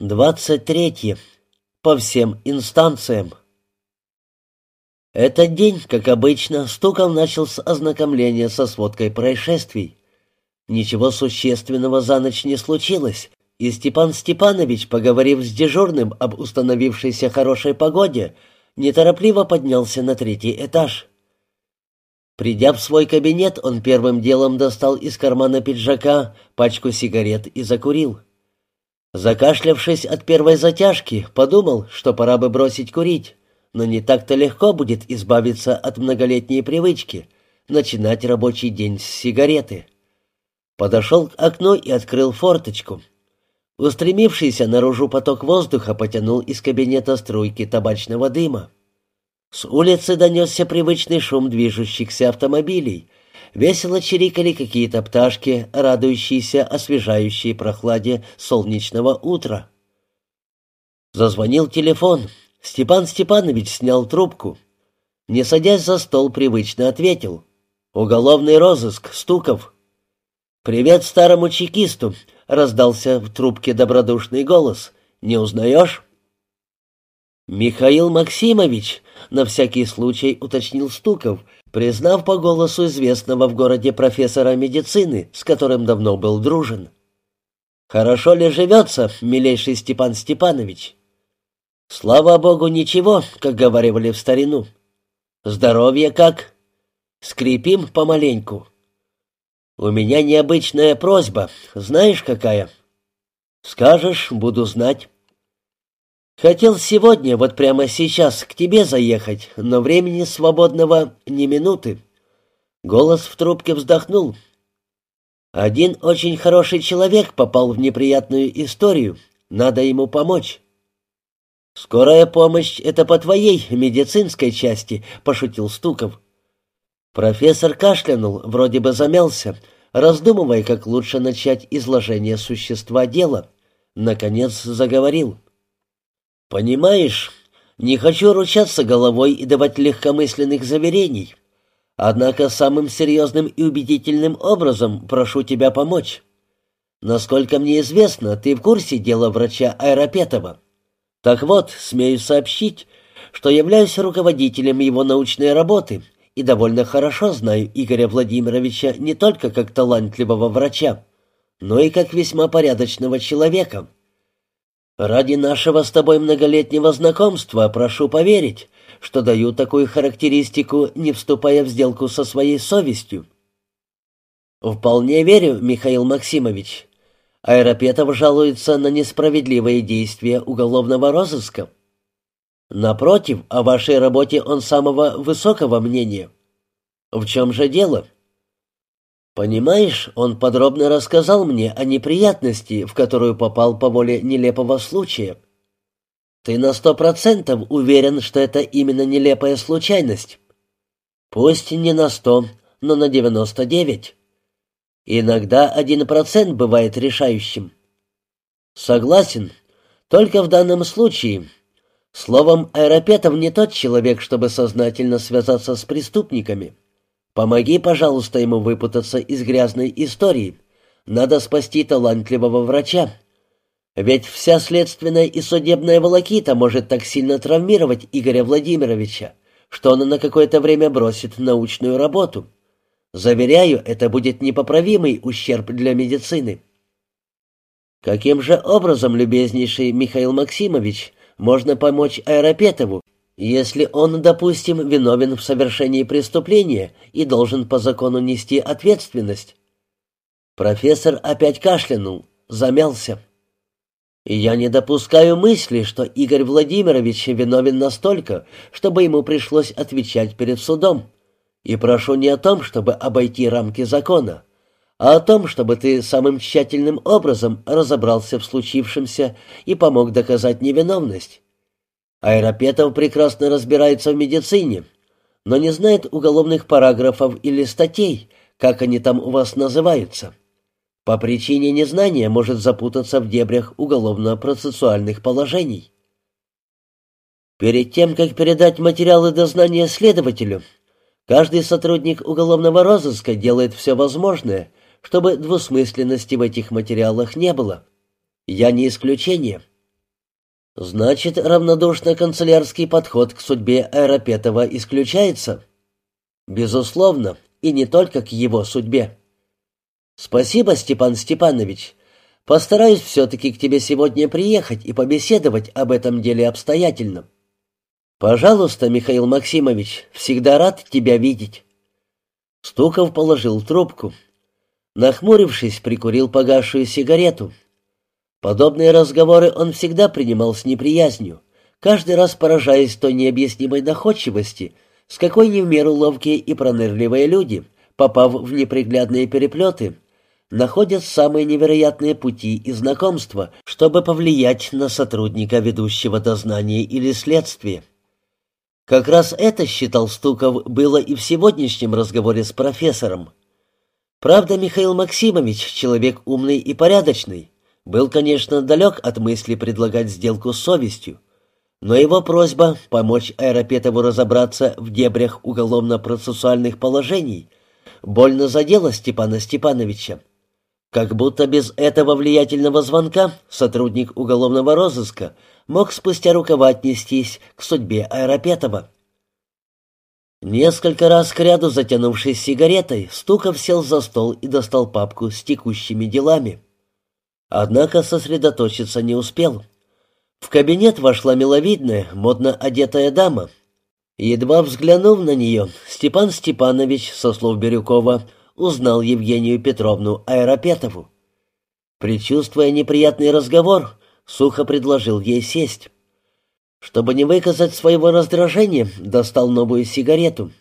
Двадцать третье. По всем инстанциям. Этот день, как обычно, Стуков начал с ознакомления со сводкой происшествий. Ничего существенного за ночь не случилось, и Степан Степанович, поговорив с дежурным об установившейся хорошей погоде, неторопливо поднялся на третий этаж. Придя в свой кабинет, он первым делом достал из кармана пиджака пачку сигарет и закурил. Закашлявшись от первой затяжки, подумал, что пора бы бросить курить, но не так-то легко будет избавиться от многолетней привычки — начинать рабочий день с сигареты. Подошел к окну и открыл форточку. Устремившийся наружу поток воздуха потянул из кабинета струйки табачного дыма. С улицы донесся привычный шум движущихся автомобилей — Весело чирикали какие-то пташки, радующиеся освежающей прохладе солнечного утра. Зазвонил телефон. Степан Степанович снял трубку. Не садясь за стол, привычно ответил. «Уголовный розыск, Стуков». «Привет старому чекисту», — раздался в трубке добродушный голос. «Не узнаешь?» «Михаил Максимович», — на всякий случай уточнил Стуков, признав по голосу известного в городе профессора медицины, с которым давно был дружен. «Хорошо ли живется, милейший Степан Степанович?» «Слава богу, ничего», как говорили в старину. «Здоровье как?» «Скрипим помаленьку». «У меня необычная просьба. Знаешь, какая?» «Скажешь, буду знать». Хотел сегодня, вот прямо сейчас, к тебе заехать, но времени свободного ни минуты. Голос в трубке вздохнул. Один очень хороший человек попал в неприятную историю. Надо ему помочь. «Скорая помощь — это по твоей медицинской части», — пошутил Стуков. Профессор кашлянул, вроде бы замялся, раздумывая, как лучше начать изложение существа дела. Наконец заговорил. «Понимаешь, не хочу ручаться головой и давать легкомысленных заверений. Однако самым серьезным и убедительным образом прошу тебя помочь. Насколько мне известно, ты в курсе дела врача Айропетова. Так вот, смею сообщить, что являюсь руководителем его научной работы и довольно хорошо знаю Игоря Владимировича не только как талантливого врача, но и как весьма порядочного человека». Ради нашего с тобой многолетнего знакомства прошу поверить, что даю такую характеристику, не вступая в сделку со своей совестью. Вполне верю, Михаил Максимович. Аэропетов жалуется на несправедливые действия уголовного розыска. Напротив, о вашей работе он самого высокого мнения. В чем же дело? — Понимаешь, он подробно рассказал мне о неприятности, в которую попал по воле нелепого случая. Ты на сто процентов уверен, что это именно нелепая случайность? Пусть не на сто, но на девяносто девять. Иногда один процент бывает решающим. Согласен, только в данном случае. Словом, Аэропетов не тот человек, чтобы сознательно связаться с преступниками. Помоги, пожалуйста, ему выпутаться из грязной истории. Надо спасти талантливого врача. Ведь вся следственная и судебная волокита может так сильно травмировать Игоря Владимировича, что он на какое-то время бросит научную работу. Заверяю, это будет непоправимый ущерб для медицины. Каким же образом, любезнейший Михаил Максимович, можно помочь Аэропетову, если он, допустим, виновен в совершении преступления и должен по закону нести ответственность. Профессор опять кашлянул, замялся. Я не допускаю мысли, что Игорь Владимирович виновен настолько, чтобы ему пришлось отвечать перед судом. И прошу не о том, чтобы обойти рамки закона, а о том, чтобы ты самым тщательным образом разобрался в случившемся и помог доказать невиновность. Аэропетов прекрасно разбирается в медицине, но не знает уголовных параграфов или статей, как они там у вас называются. По причине незнания может запутаться в дебрях уголовно-процессуальных положений. Перед тем, как передать материалы дознания следователю, каждый сотрудник уголовного розыска делает все возможное, чтобы двусмысленности в этих материалах не было. Я не исключение. Значит, равнодушно-канцелярский подход к судьбе Аэропетова исключается? Безусловно, и не только к его судьбе. Спасибо, Степан Степанович. Постараюсь все-таки к тебе сегодня приехать и побеседовать об этом деле обстоятельно. Пожалуйста, Михаил Максимович, всегда рад тебя видеть. Стуков положил трубку. Нахмурившись, прикурил погасшую сигарету. Подобные разговоры он всегда принимал с неприязнью, каждый раз поражаясь той необъяснимой находчивости, с какой не в меру ловкие и пронырливые люди, попав в неприглядные переплеты, находят самые невероятные пути и знакомства, чтобы повлиять на сотрудника, ведущего дознание или следствие. Как раз это, считал Стуков, было и в сегодняшнем разговоре с профессором. Правда, Михаил Максимович — человек умный и порядочный, был, конечно, далек от мысли предлагать сделку с совестью, но его просьба помочь Аэропетову разобраться в дебрях уголовно-процессуальных положений больно задела Степана Степановича. Как будто без этого влиятельного звонка сотрудник уголовного розыска мог спустя рукава отнестись к судьбе Аэропетова. Несколько раз к ряду затянувшись сигаретой, Стуков сел за стол и достал папку с текущими делами. Однако сосредоточиться не успел. В кабинет вошла миловидная, модно одетая дама. Едва взглянув на нее, Степан Степанович, со слов Бирюкова, узнал Евгению Петровну Аэропетову. Причувствуя неприятный разговор, сухо предложил ей сесть. Чтобы не выказать своего раздражения, достал новую сигарету.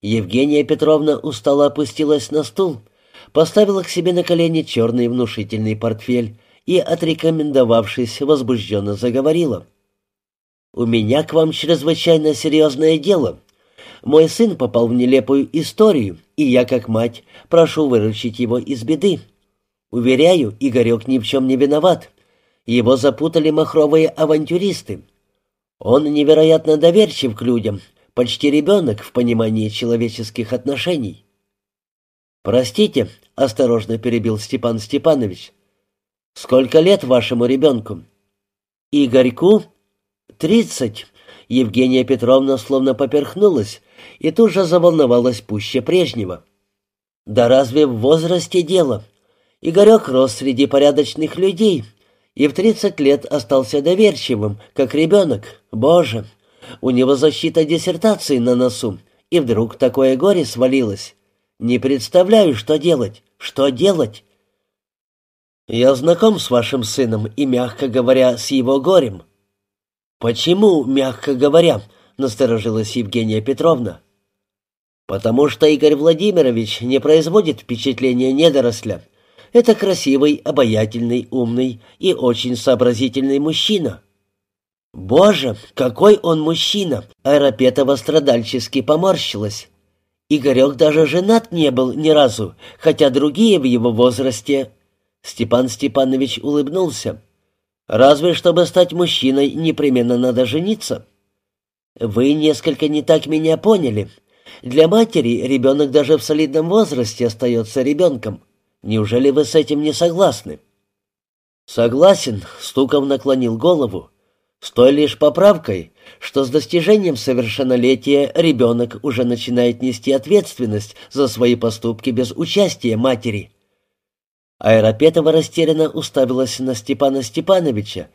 Евгения Петровна устало опустилась на стул — поставила к себе на колени черный внушительный портфель и, отрекомендовавшись, возбужденно заговорила. «У меня к вам чрезвычайно серьезное дело. Мой сын попал в нелепую историю, и я, как мать, прошу выручить его из беды. Уверяю, Игорек ни в чем не виноват. Его запутали махровые авантюристы. Он невероятно доверчив к людям, почти ребенок в понимании человеческих отношений. «Простите», — осторожно перебил Степан Степанович. «Сколько лет вашему ребенку?» «Игорьку?» «Тридцать». Евгения Петровна словно поперхнулась и тут же заволновалась пуще прежнего. «Да разве в возрасте дело? Игорек рос среди порядочных людей и в тридцать лет остался доверчивым, как ребенок. Боже! У него защита диссертации на носу, и вдруг такое горе свалилось. Не представляю, что делать. Что делать? Я знаком с вашим сыном и, мягко говоря, с его горем. Почему, мягко говоря, насторожилась Евгения Петровна? Потому что Игорь Владимирович не производит впечатления недоросля. Это красивый, обаятельный, умный и очень сообразительный мужчина. Боже, какой он мужчина! Аэропетова страдальчески поморщилась. Игорек даже женат не был ни разу, хотя другие в его возрасте...» Степан Степанович улыбнулся. «Разве, чтобы стать мужчиной, непременно надо жениться?» «Вы несколько не так меня поняли. Для матери ребенок даже в солидном возрасте остается ребенком. Неужели вы с этим не согласны?» «Согласен», — Стуков наклонил голову. «С той лишь поправкой, что с достижением совершеннолетия ребенок уже начинает нести ответственность за свои поступки без участия матери. Аэропетова растерянно уставилась на Степана Степановича,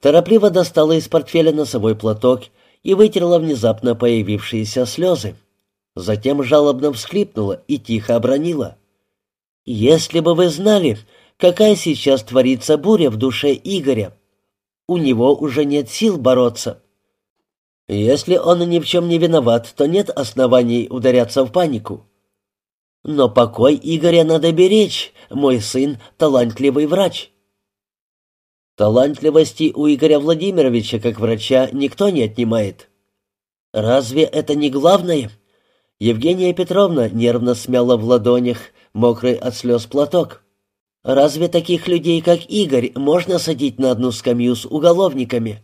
торопливо достала из портфеля носовой платок и вытерла внезапно появившиеся слезы. Затем жалобно всхлипнула и тихо обронила. «Если бы вы знали, какая сейчас творится буря в душе Игоря! У него уже нет сил бороться!» Если он ни в чем не виноват, то нет оснований ударяться в панику. Но покой Игоря надо беречь, мой сын — талантливый врач. Талантливости у Игоря Владимировича как врача никто не отнимает. Разве это не главное? Евгения Петровна нервно смяла в ладонях мокрый от слез платок. Разве таких людей, как Игорь, можно садить на одну скамью с уголовниками?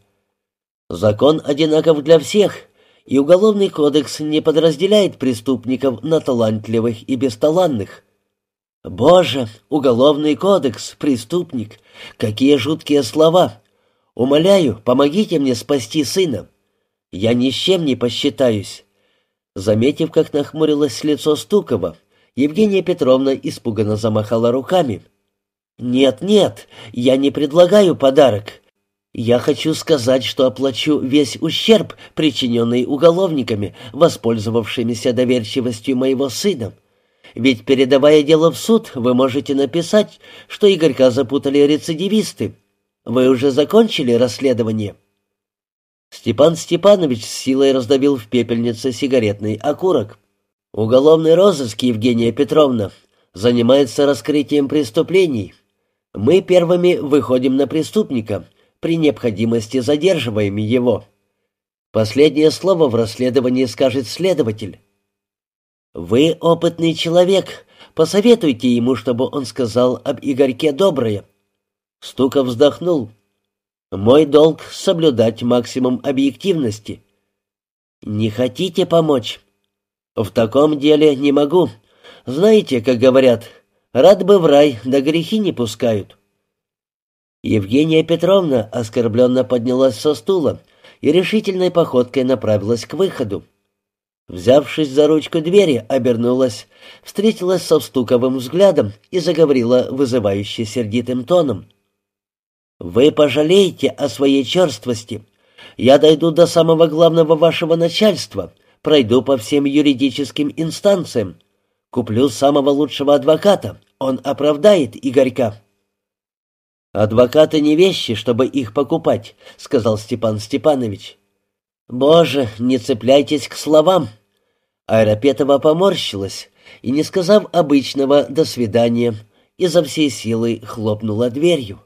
Закон одинаков для всех, и Уголовный кодекс не подразделяет преступников на талантливых и бесталанных. Боже, Уголовный кодекс, преступник, какие жуткие слова! Умоляю, помогите мне спасти сына. Я ни с чем не посчитаюсь». Заметив, как нахмурилось лицо Стукова, Евгения Петровна испуганно замахала руками. «Нет, нет, я не предлагаю подарок. Я хочу сказать, что оплачу весь ущерб, причиненный уголовниками, воспользовавшимися доверчивостью моего сына. Ведь, передавая дело в суд, вы можете написать, что Игорька запутали рецидивисты. Вы уже закончили расследование?» Степан Степанович с силой раздавил в пепельнице сигаретный окурок. «Уголовный розыск, Евгения Петровна, занимается раскрытием преступлений. Мы первыми выходим на преступника, при необходимости задерживаем его. Последнее слово в расследовании скажет следователь. Вы опытный человек, посоветуйте ему, чтобы он сказал об Игорьке доброе». Стуков вздохнул. Мой долг — соблюдать максимум объективности. Не хотите помочь? В таком деле не могу. Знаете, как говорят, рад бы в рай, да грехи не пускают. Евгения Петровна оскорбленно поднялась со стула и решительной походкой направилась к выходу. Взявшись за ручку двери, обернулась, встретилась со Стуковым взглядом и заговорила вызывающе сердитым тоном — вы пожалеете о своей черствости. Я дойду до самого главного вашего начальства, пройду по всем юридическим инстанциям, куплю самого лучшего адвоката, он оправдает Игорька». «Адвокаты не вещи, чтобы их покупать», — сказал Степан Степанович. «Боже, не цепляйтесь к словам». Айропетова поморщилась и, не сказав обычного «до свидания», изо всей силы хлопнула дверью.